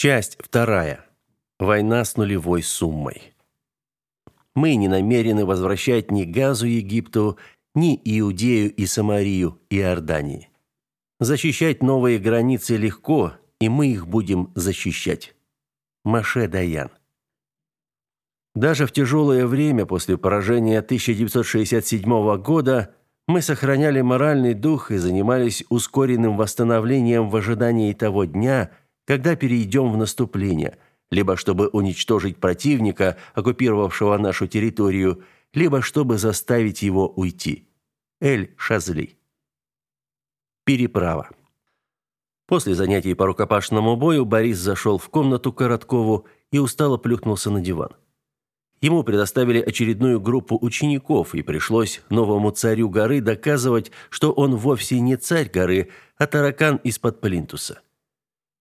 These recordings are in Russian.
Часть вторая. Война с нулевой суммой. Мы не намерены возвращать ни Газу Египту, ни Иудею и Самарию и Иордании. Защищать новые границы легко, и мы их будем защищать. Маше Даян. Даже в тяжелое время после поражения 1967 года мы сохраняли моральный дух и занимались ускоренным восстановлением в ожидании того дня, когда перейдем в наступление, либо чтобы уничтожить противника, оккупировавшего нашу территорию, либо чтобы заставить его уйти. Эль Шазли. Переправа. После занятий по рукопашному бою Борис зашел в комнату Короткову и устало плюхнулся на диван. Ему предоставили очередную группу учеников, и пришлось новому царю горы доказывать, что он вовсе не царь горы, а таракан из-под плинтуса.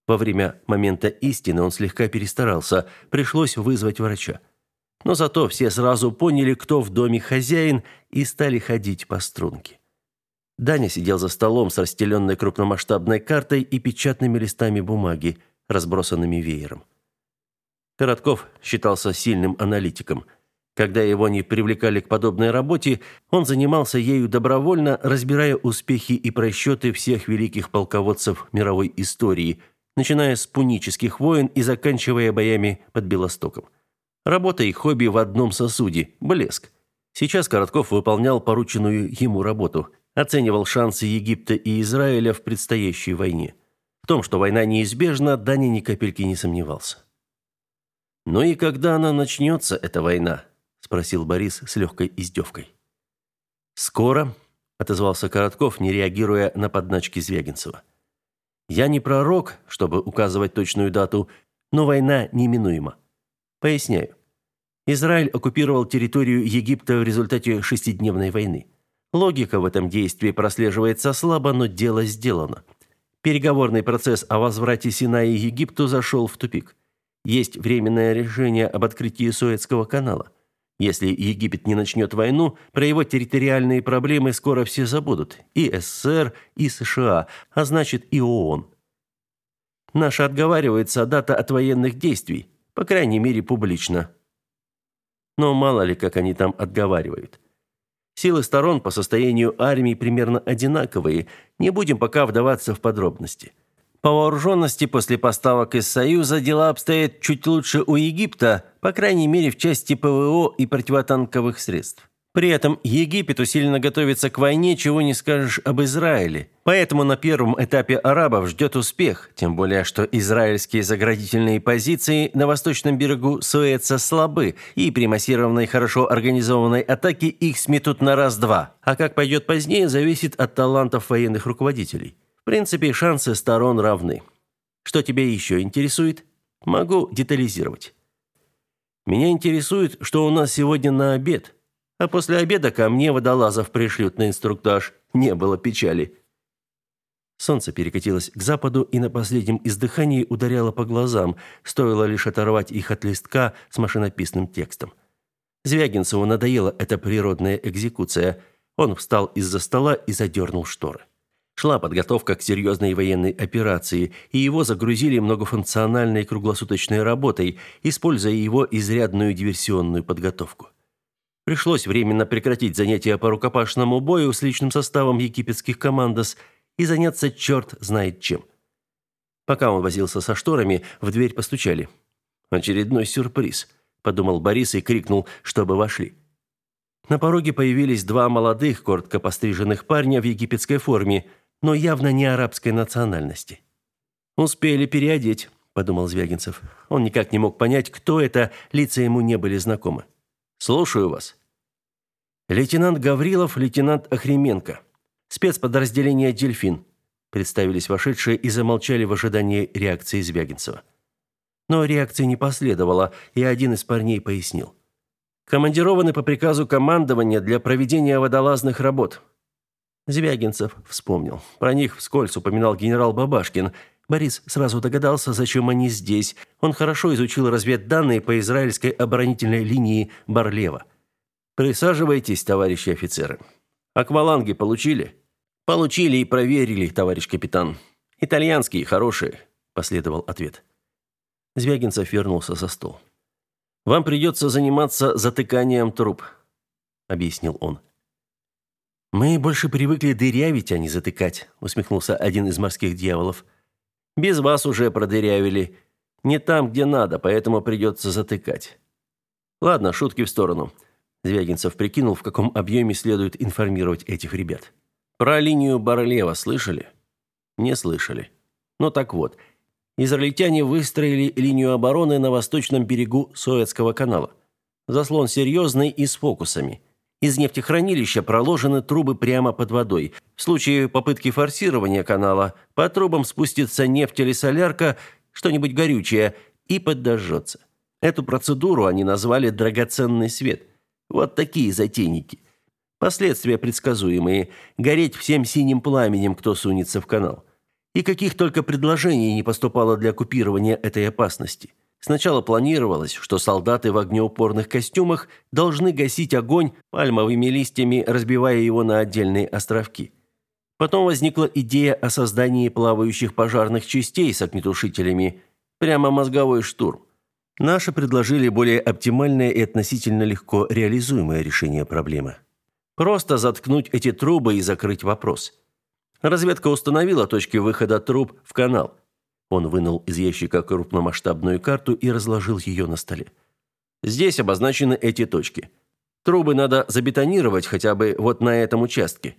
Во время момента истины он слегка перестарался, пришлось вызвать врача. Но зато все сразу поняли, кто в доме хозяин, и стали ходить по струнке. Даня сидел за столом с расстеленной крупномасштабной картой и печатными листами бумаги, разбросанными веером. Коротков считался сильным аналитиком. Когда его не привлекали к подобной работе, он занимался ею добровольно, разбирая успехи и просчеты всех великих полководцев мировой истории – начиная с пунических войн и заканчивая боями под Белостоком. Работа и хобби в одном сосуде – блеск. Сейчас Коротков выполнял порученную ему работу, оценивал шансы Египта и Израиля в предстоящей войне. В том, что война неизбежна, Даня ни капельки не сомневался. «Ну и когда она начнется, эта война?» – спросил Борис с легкой издевкой. «Скоро», – отозвался Коротков, не реагируя на подначки Звягинцева. Я не пророк, чтобы указывать точную дату, но война неминуема. Поясняю. Израиль оккупировал территорию Египта в результате шестидневной войны. Логика в этом действии прослеживается слабо, но дело сделано. Переговорный процесс о возврате Синаи Египту зашел в тупик. Есть временное решение об открытии Суэцкого канала. Если Египет не начнет войну, про его территориальные проблемы скоро все забудут. И СССР, и США, а значит и ООН. Наша отговаривается дата от военных действий, по крайней мере публично. Но мало ли, как они там отговаривают. Силы сторон по состоянию армии примерно одинаковые, не будем пока вдаваться в подробности. По вооруженности после поставок из Союза дела обстоят чуть лучше у Египта, по крайней мере в части ПВО и противотанковых средств. При этом Египет усиленно готовится к войне, чего не скажешь об Израиле. Поэтому на первом этапе арабов ждет успех, тем более что израильские заградительные позиции на восточном берегу Суэца слабы, и при массированной хорошо организованной атаке их сметут на раз-два. А как пойдет позднее, зависит от талантов военных руководителей принципе, шансы сторон равны. Что тебя еще интересует? Могу детализировать. Меня интересует, что у нас сегодня на обед. А после обеда ко мне водолазов пришлют на инструктаж. Не было печали. Солнце перекатилось к западу и на последнем издыхании ударяло по глазам, стоило лишь оторвать их от листка с машинописным текстом. Звягинцеву надоела эта природная экзекуция. Он встал из-за стола и задернул шторы. Шла подготовка к серьезной военной операции, и его загрузили многофункциональной круглосуточной работой, используя его изрядную диверсионную подготовку. Пришлось временно прекратить занятия по рукопашному бою с личным составом египетских командос и заняться черт знает чем. Пока он возился со шторами, в дверь постучали. «Очередной сюрприз», – подумал Борис и крикнул, чтобы вошли. На пороге появились два молодых, коротко постриженных парня в египетской форме – но явно не арабской национальности. «Успели переодеть», – подумал Звягинцев. Он никак не мог понять, кто это, лица ему не были знакомы. «Слушаю вас». «Лейтенант Гаврилов, лейтенант Охременко. Спецподразделение «Дельфин», – представились вошедшие и замолчали в ожидании реакции Звягинцева. Но реакции не последовало, и один из парней пояснил. «Командированы по приказу командования для проведения водолазных работ. Звягинцев вспомнил. Про них вскользь упоминал генерал Бабашкин. Борис сразу догадался, зачем они здесь. Он хорошо изучил разведданные по израильской оборонительной линии Барлева. «Присаживайтесь, товарищи офицеры. Акваланги получили?» «Получили и проверили, товарищ капитан. Итальянские, хорошие», – последовал ответ. Звягинцев вернулся за стол. «Вам придется заниматься затыканием труб», — объяснил он. «Мы больше привыкли дырявить, а не затыкать», — усмехнулся один из морских дьяволов. «Без вас уже продырявили. Не там, где надо, поэтому придется затыкать». «Ладно, шутки в сторону». Звягинцев прикинул, в каком объеме следует информировать этих ребят. «Про линию Барлева слышали?» «Не слышали. Ну так вот, израильтяне выстроили линию обороны на восточном берегу Суэцкого канала. Заслон серьезный и с фокусами. Из нефтехранилища проложены трубы прямо под водой. В случае попытки форсирования канала по трубам спустится нефть или солярка, что-нибудь горючее, и подожжется. Эту процедуру они назвали «драгоценный свет». Вот такие затейники. Последствия предсказуемые. Гореть всем синим пламенем, кто сунется в канал. И каких только предложений не поступало для купирования этой опасности. Сначала планировалось, что солдаты в огнеупорных костюмах должны гасить огонь пальмовыми листьями, разбивая его на отдельные островки. Потом возникла идея о создании плавающих пожарных частей с огнетушителями. Прямо мозговой штурм. Наши предложили более оптимальное и относительно легко реализуемое решение проблемы. Просто заткнуть эти трубы и закрыть вопрос. Разведка установила точки выхода труб в канал – он вынул из ящика крупномасштабную карту и разложил ее на столе. Здесь обозначены эти точки. Трубы надо забетонировать хотя бы вот на этом участке.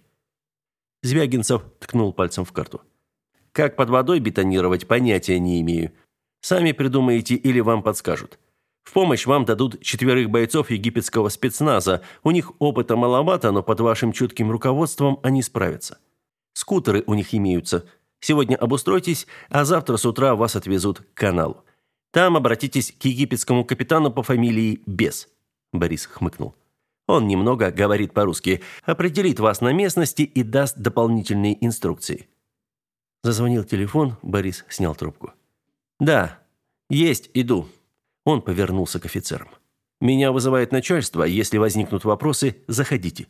Звягинцев ткнул пальцем в карту. Как под водой бетонировать, понятия не имею. Сами придумаете или вам подскажут. В помощь вам дадут четверых бойцов египетского спецназа. У них опыта маловато, но под вашим чутким руководством они справятся. Скутеры у них имеются – Сегодня обустройтесь, а завтра с утра вас отвезут к каналу. Там обратитесь к египетскому капитану по фамилии Бес. Борис хмыкнул. Он немного говорит по-русски, определит вас на местности и даст дополнительные инструкции. Зазвонил телефон, Борис снял трубку. Да, есть, иду. Он повернулся к офицерам. Меня вызывает начальство, если возникнут вопросы, заходите.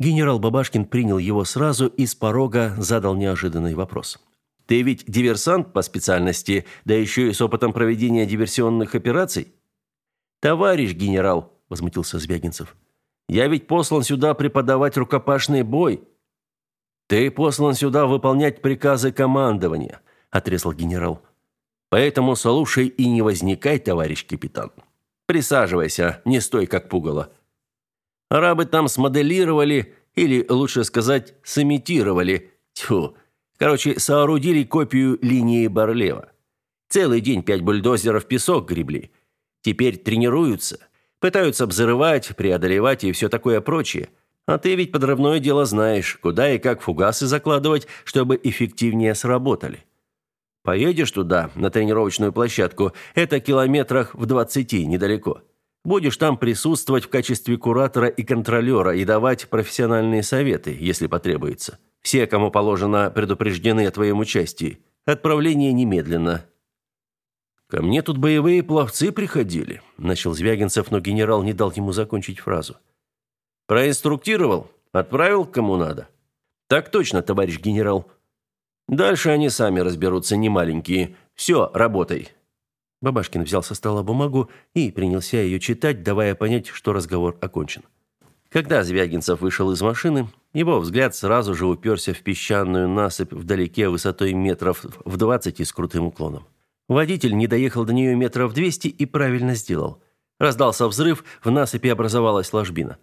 Генерал Бабашкин принял его сразу и с порога задал неожиданный вопрос. «Ты ведь диверсант по специальности, да еще и с опытом проведения диверсионных операций?» «Товарищ генерал», – возмутился Звягинцев, – «я ведь послан сюда преподавать рукопашный бой». «Ты послан сюда выполнять приказы командования», – отрезал генерал. «Поэтому слушай и не возникай, товарищ капитан. Присаживайся, не стой как пугало». Арабы там смоделировали, или, лучше сказать, сымитировали, тьфу, короче, соорудили копию линии Барлева. Целый день пять бульдозеров песок гребли. Теперь тренируются, пытаются взрывать, преодолевать и все такое прочее. А ты ведь подрывное дело знаешь, куда и как фугасы закладывать, чтобы эффективнее сработали. Поедешь туда, на тренировочную площадку, это километрах в двадцати недалеко. Будешь там присутствовать в качестве куратора и контролера и давать профессиональные советы, если потребуется. Все, кому положено, предупреждены о твоем участии. Отправление немедленно. Ко мне тут боевые пловцы приходили, начал Звягинцев, но генерал не дал ему закончить фразу. Проинструктировал, отправил кому надо. Так точно, товарищ генерал. Дальше они сами разберутся, не маленькие. Все, работай. Бабашкин взял со стола бумагу и принялся ее читать, давая понять, что разговор окончен. Когда Звягинцев вышел из машины, его взгляд сразу же уперся в песчаную насыпь вдалеке высотой метров в двадцать и с крутым уклоном. Водитель не доехал до нее метров двести и правильно сделал. Раздался взрыв, в насыпи образовалась ложбина.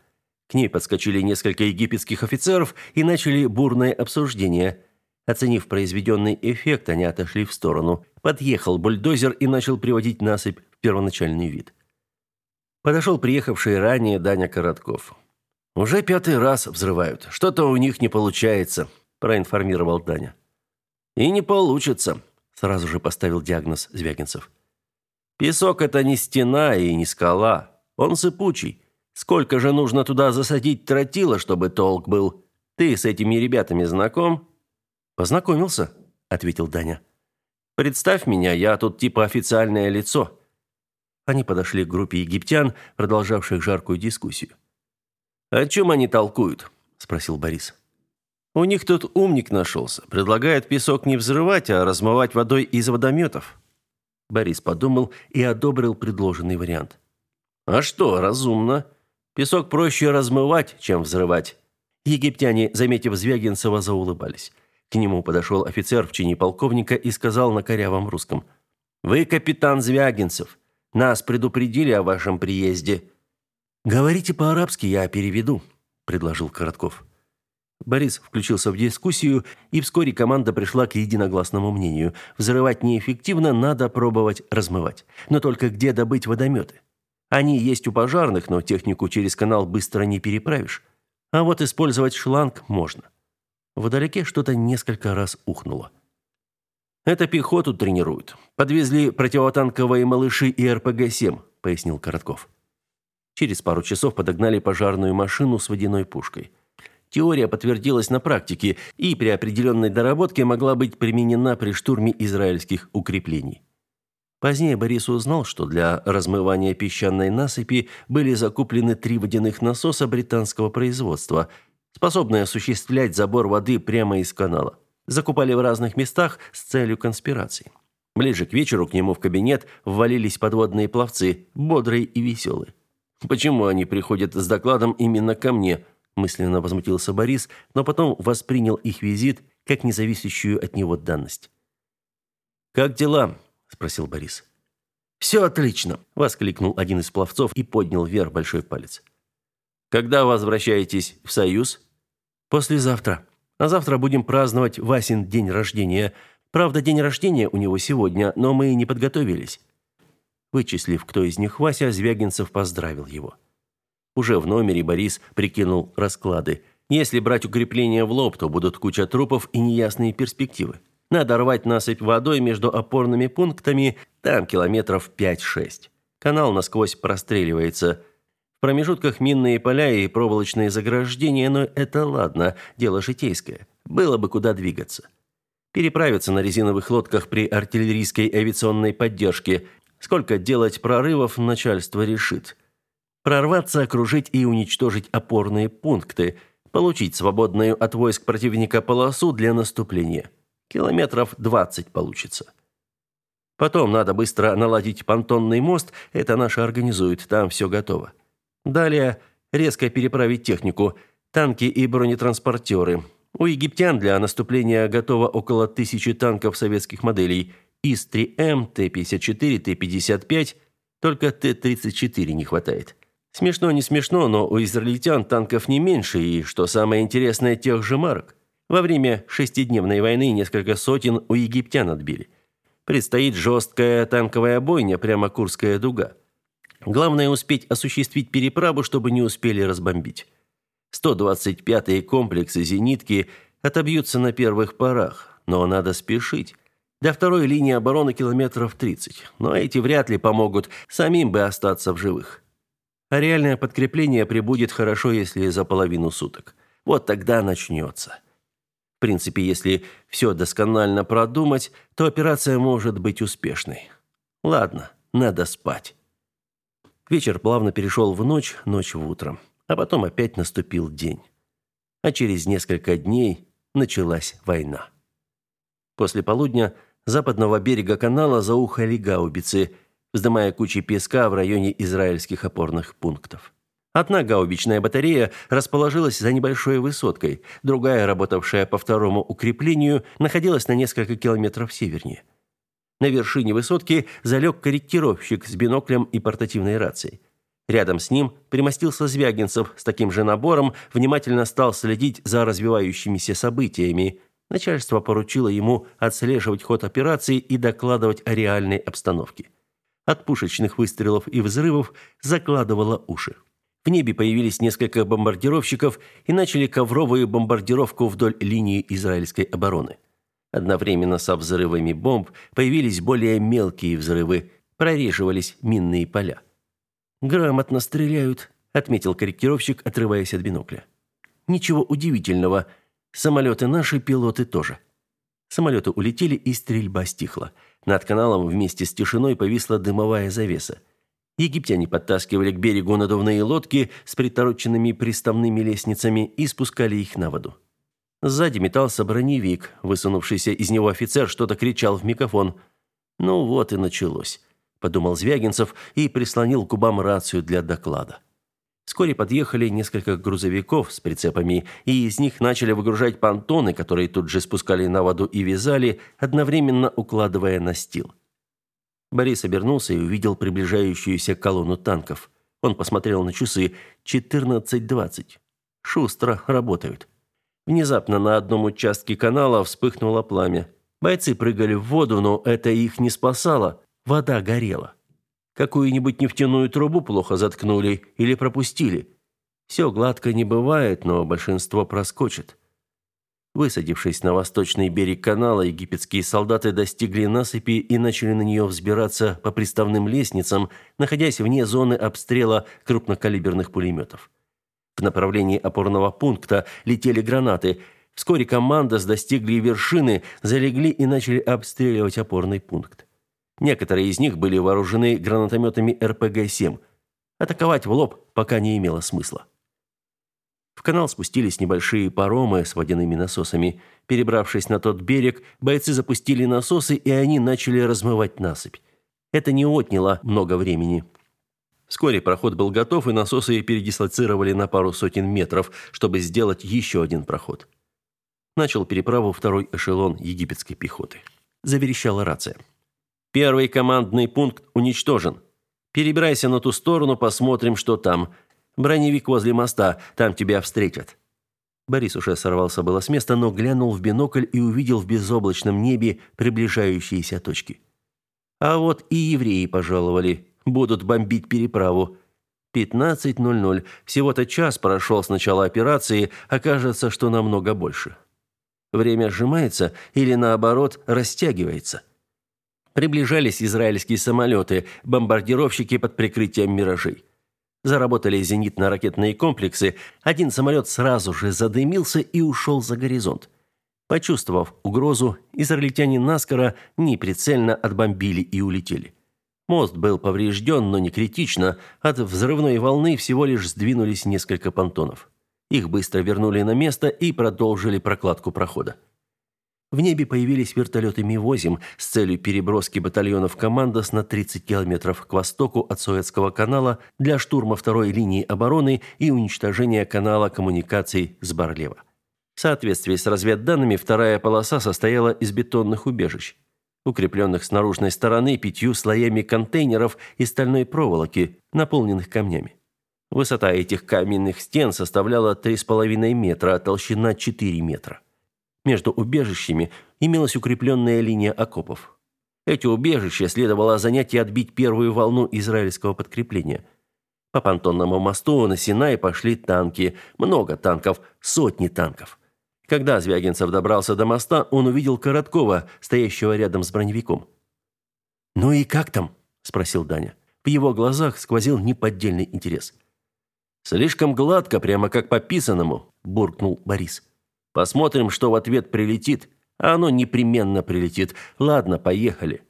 К ней подскочили несколько египетских офицеров и начали бурное обсуждение – Оценив произведенный эффект, они отошли в сторону. Подъехал бульдозер и начал приводить насыпь в первоначальный вид. Подошел приехавший ранее Даня Коротков. «Уже пятый раз взрывают. Что-то у них не получается», – проинформировал Даня. «И не получится», – сразу же поставил диагноз Звягинцев. «Песок – это не стена и не скала. Он сыпучий. Сколько же нужно туда засадить тротила, чтобы толк был? Ты с этими ребятами знаком?» Познакомился, ответил Даня. Представь меня, я тут типа официальное лицо. Они подошли к группе египтян, продолжавших жаркую дискуссию. О чем они толкуют? спросил Борис. У них тут умник нашелся. Предлагает песок не взрывать, а размывать водой из водометов. Борис подумал и одобрил предложенный вариант. А что, разумно. Песок проще размывать, чем взрывать. Египтяне, заметив Звягинцева, заулыбались. К нему подошел офицер в чине полковника и сказал на корявом русском: "Вы капитан Звягинцев. Нас предупредили о вашем приезде". "Говорите по-арабски, я переведу", предложил Коротков. Борис включился в дискуссию, и вскоре команда пришла к единогласному мнению: взрывать неэффективно, надо пробовать размывать. Но только где добыть водометы? Они есть у пожарных, но технику через канал быстро не переправишь. А вот использовать шланг можно. Вдалеке что-то несколько раз ухнуло. Это пехоту тренируют. Подвезли противотанковые малыши и РПГ-7, пояснил Коротков. Через пару часов подогнали пожарную машину с водяной пушкой. Теория подтвердилась на практике и при определенной доработке могла быть применена при штурме израильских укреплений. Позднее Борис узнал, что для размывания песчаной насыпи были закуплены три водяных насоса британского производства – способный осуществлять забор воды прямо из канала. Закупали в разных местах с целью конспирации. Ближе к вечеру к нему в кабинет ввалились подводные пловцы, бодрые и веселые. «Почему они приходят с докладом именно ко мне?» мысленно возмутился Борис, но потом воспринял их визит как независящую от него данность. «Как дела?» – спросил Борис. «Все отлично!» – воскликнул один из пловцов и поднял вверх большой палец. «Когда возвращаетесь в Союз?» Послезавтра. А завтра будем праздновать Васин день рождения. Правда, день рождения у него сегодня, но мы не подготовились. Вычислив, кто из них Вася, Звягинцев поздравил его. Уже в номере Борис прикинул расклады. Если брать укрепления в лоб, то будут куча трупов и неясные перспективы. Надо рвать насыпь водой между опорными пунктами, там километров 5-6. Канал насквозь простреливается – промежутках минные поля и проволочные заграждения, но это ладно, дело житейское. Было бы куда двигаться. Переправиться на резиновых лодках при артиллерийской авиационной поддержке. Сколько делать прорывов, начальство решит. Прорваться, окружить и уничтожить опорные пункты. Получить свободную от войск противника полосу для наступления. Километров 20 получится. Потом надо быстро наладить понтонный мост, это наши организуют, там все готово. Далее резко переправить технику, танки и бронетранспортеры. У египтян для наступления готово около тысячи танков советских моделей ИС-3М, Т-54, Т-55, только Т-34 не хватает. Смешно не смешно, но у израильтян танков не меньше и, что самое интересное, тех же марок. Во время шестидневной войны несколько сотен у египтян отбили. Предстоит жесткая танковая бойня, прямо Курская дуга. Главное успеть осуществить переправу, чтобы не успели разбомбить. 125-е комплексы «Зенитки» отобьются на первых порах, но надо спешить. До второй линии обороны километров 30, но эти вряд ли помогут, самим бы остаться в живых. А реальное подкрепление прибудет хорошо, если за половину суток. Вот тогда начнется. В принципе, если все досконально продумать, то операция может быть успешной. Ладно, надо спать. Вечер плавно перешел в ночь, ночь в утро, а потом опять наступил день. А через несколько дней началась война. После полудня западного берега канала заухали гаубицы, вздымая кучи песка в районе израильских опорных пунктов. Одна гаубичная батарея расположилась за небольшой высоткой, другая, работавшая по второму укреплению, находилась на несколько километров севернее. На вершине высотки залег корректировщик с биноклем и портативной рацией. Рядом с ним примостился Звягинцев с таким же набором, внимательно стал следить за развивающимися событиями. Начальство поручило ему отслеживать ход операции и докладывать о реальной обстановке. От пушечных выстрелов и взрывов закладывало уши. В небе появились несколько бомбардировщиков и начали ковровую бомбардировку вдоль линии израильской обороны. Одновременно со взрывами бомб появились более мелкие взрывы, прореживались минные поля. «Грамотно стреляют», — отметил корректировщик, отрываясь от бинокля. «Ничего удивительного. Самолеты наши, пилоты тоже». Самолеты улетели, и стрельба стихла. Над каналом вместе с тишиной повисла дымовая завеса. Египтяне подтаскивали к берегу надувные лодки с притороченными приставными лестницами и спускали их на воду. Сзади метался броневик. Высунувшийся из него офицер что-то кричал в микрофон. Ну вот и началось, подумал Звягинцев и прислонил к губам рацию для доклада. Вскоре подъехали несколько грузовиков с прицепами, и из них начали выгружать понтоны, которые тут же спускали на воду и вязали, одновременно укладывая на стил. Борис обернулся и увидел приближающуюся колонну танков. Он посмотрел на часы. 14.20. Шустро работают. Внезапно на одном участке канала вспыхнуло пламя. Бойцы прыгали в воду, но это их не спасало. Вода горела. Какую-нибудь нефтяную трубу плохо заткнули или пропустили. Все гладко не бывает, но большинство проскочит. Высадившись на восточный берег канала, египетские солдаты достигли насыпи и начали на нее взбираться по приставным лестницам, находясь вне зоны обстрела крупнокалиберных пулеметов. В направлении опорного пункта летели гранаты. Вскоре команда достигли вершины, залегли и начали обстреливать опорный пункт. Некоторые из них были вооружены гранатометами РПГ-7. Атаковать в лоб пока не имело смысла. В канал спустились небольшие паромы с водяными насосами. Перебравшись на тот берег, бойцы запустили насосы, и они начали размывать насыпь. Это не отняло много времени. Вскоре проход был готов, и насосы передислоцировали на пару сотен метров, чтобы сделать еще один проход. Начал переправу второй эшелон египетской пехоты. Заверещала рация. «Первый командный пункт уничтожен. Перебирайся на ту сторону, посмотрим, что там. Броневик возле моста, там тебя встретят». Борис уже сорвался было с места, но глянул в бинокль и увидел в безоблачном небе приближающиеся точки. А вот и евреи пожаловали. Будут бомбить переправу. 15.00. Всего-то час прошел с начала операции, окажется, что намного больше. Время сжимается или, наоборот, растягивается. Приближались израильские самолеты, бомбардировщики под прикрытием «Миражей». Заработали зенитно-ракетные комплексы. Один самолет сразу же задымился и ушел за горизонт. Почувствовав угрозу, израильтяне наскоро неприцельно отбомбили и улетели. Мост был поврежден, но не критично. От взрывной волны всего лишь сдвинулись несколько понтонов. Их быстро вернули на место и продолжили прокладку прохода. В небе появились вертолеты Ми-8 с целью переброски батальонов «Командос» на 30 километров к востоку от Суэцкого канала для штурма второй линии обороны и уничтожения канала коммуникаций с Барлево. В соответствии с разведданными, вторая полоса состояла из бетонных убежищ укрепленных с наружной стороны пятью слоями контейнеров из стальной проволоки, наполненных камнями. Высота этих каменных стен составляла 3,5 метра, а толщина 4 метра. Между убежищами имелась укрепленная линия окопов. Эти убежища следовало занять и отбить первую волну израильского подкрепления. По понтонному мосту на Синай пошли танки, много танков, сотни танков. Когда Звягинцев добрался до моста, он увидел Короткова, стоящего рядом с броневиком. «Ну и как там?» – спросил Даня. В его глазах сквозил неподдельный интерес. «Слишком гладко, прямо как по писанному», – буркнул Борис. «Посмотрим, что в ответ прилетит. А оно непременно прилетит. Ладно, поехали».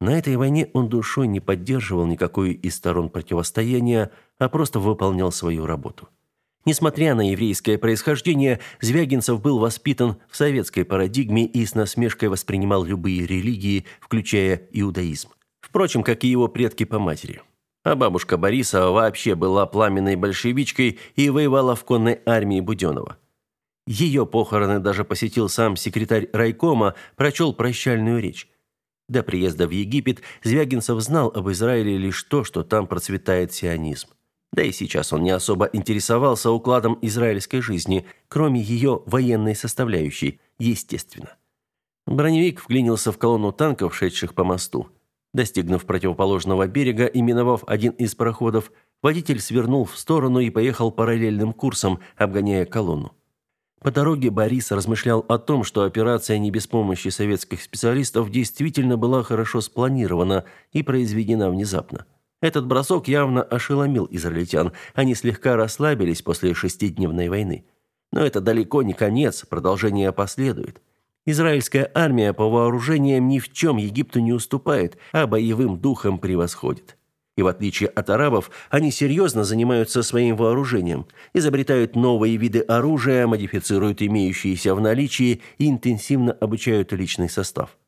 На этой войне он душой не поддерживал никакой из сторон противостояния, а просто выполнял свою работу. Несмотря на еврейское происхождение, Звягинцев был воспитан в советской парадигме и с насмешкой воспринимал любые религии, включая иудаизм. Впрочем, как и его предки по матери. А бабушка Бориса вообще была пламенной большевичкой и воевала в конной армии Буденова. Ее похороны даже посетил сам секретарь райкома, прочел прощальную речь. До приезда в Египет Звягинцев знал об Израиле лишь то, что там процветает сионизм. Да и сейчас он не особо интересовался укладом израильской жизни, кроме ее военной составляющей, естественно. Броневик вклинился в колонну танков, шедших по мосту. Достигнув противоположного берега и миновав один из проходов, водитель свернул в сторону и поехал параллельным курсом, обгоняя колонну. По дороге Борис размышлял о том, что операция не без помощи советских специалистов действительно была хорошо спланирована и произведена внезапно. Этот бросок явно ошеломил израильтян. Они слегка расслабились после шестидневной войны. Но это далеко не конец, продолжение последует. Израильская армия по вооружениям ни в чем Египту не уступает, а боевым духом превосходит. И в отличие от арабов, они серьезно занимаются своим вооружением, изобретают новые виды оружия, модифицируют имеющиеся в наличии и интенсивно обучают личный состав.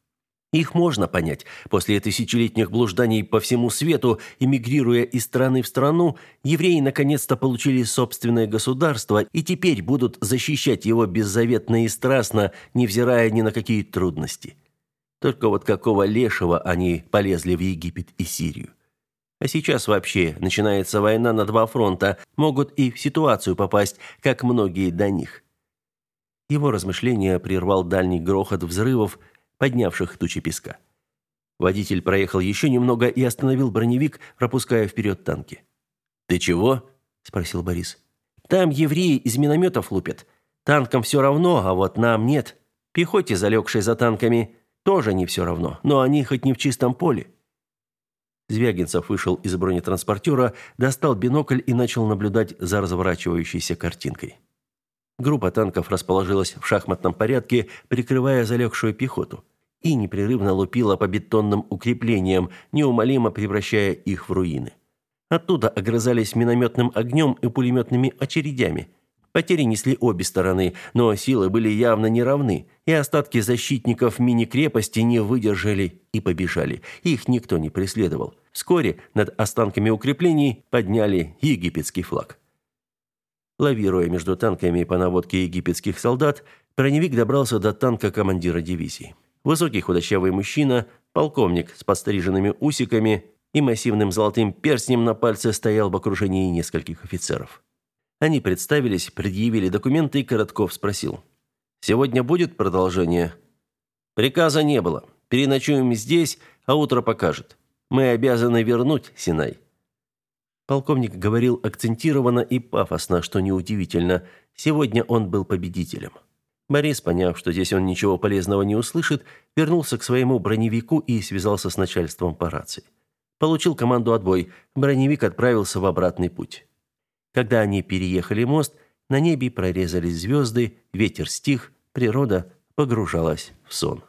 Их можно понять. После тысячелетних блужданий по всему свету, эмигрируя из страны в страну, евреи наконец-то получили собственное государство и теперь будут защищать его беззаветно и страстно, невзирая ни на какие трудности. Только вот какого лешего они полезли в Египет и Сирию? А сейчас вообще начинается война на два фронта, могут и в ситуацию попасть, как многие до них. Его размышления прервал дальний грохот взрывов, поднявших тучи песка. Водитель проехал еще немного и остановил броневик, пропуская вперед танки. «Ты чего?» – спросил Борис. «Там евреи из минометов лупят. Танкам все равно, а вот нам нет. Пехоте, залегшей за танками, тоже не все равно, но они хоть не в чистом поле». Звягинцев вышел из бронетранспортера, достал бинокль и начал наблюдать за разворачивающейся картинкой. Группа танков расположилась в шахматном порядке, прикрывая залегшую пехоту, и непрерывно лупила по бетонным укреплениям, неумолимо превращая их в руины. Оттуда огрызались минометным огнем и пулеметными очередями. Потери несли обе стороны, но силы были явно неравны, и остатки защитников мини-крепости не выдержали и побежали. Их никто не преследовал. Вскоре над останками укреплений подняли египетский флаг. Лавируя между танками по наводке египетских солдат, броневик добрался до танка командира дивизии. Высокий худощавый мужчина, полковник с подстриженными усиками и массивным золотым перстнем на пальце стоял в окружении нескольких офицеров. Они представились, предъявили документы, и Коротков спросил. «Сегодня будет продолжение?» «Приказа не было. Переночуем здесь, а утро покажет. Мы обязаны вернуть Синай». Полковник говорил акцентированно и пафосно, что неудивительно. Сегодня он был победителем. Борис, поняв, что здесь он ничего полезного не услышит, вернулся к своему броневику и связался с начальством по рации. Получил команду отбой. Броневик отправился в обратный путь. Когда они переехали мост, на небе прорезались звезды, ветер стих, природа погружалась в сон.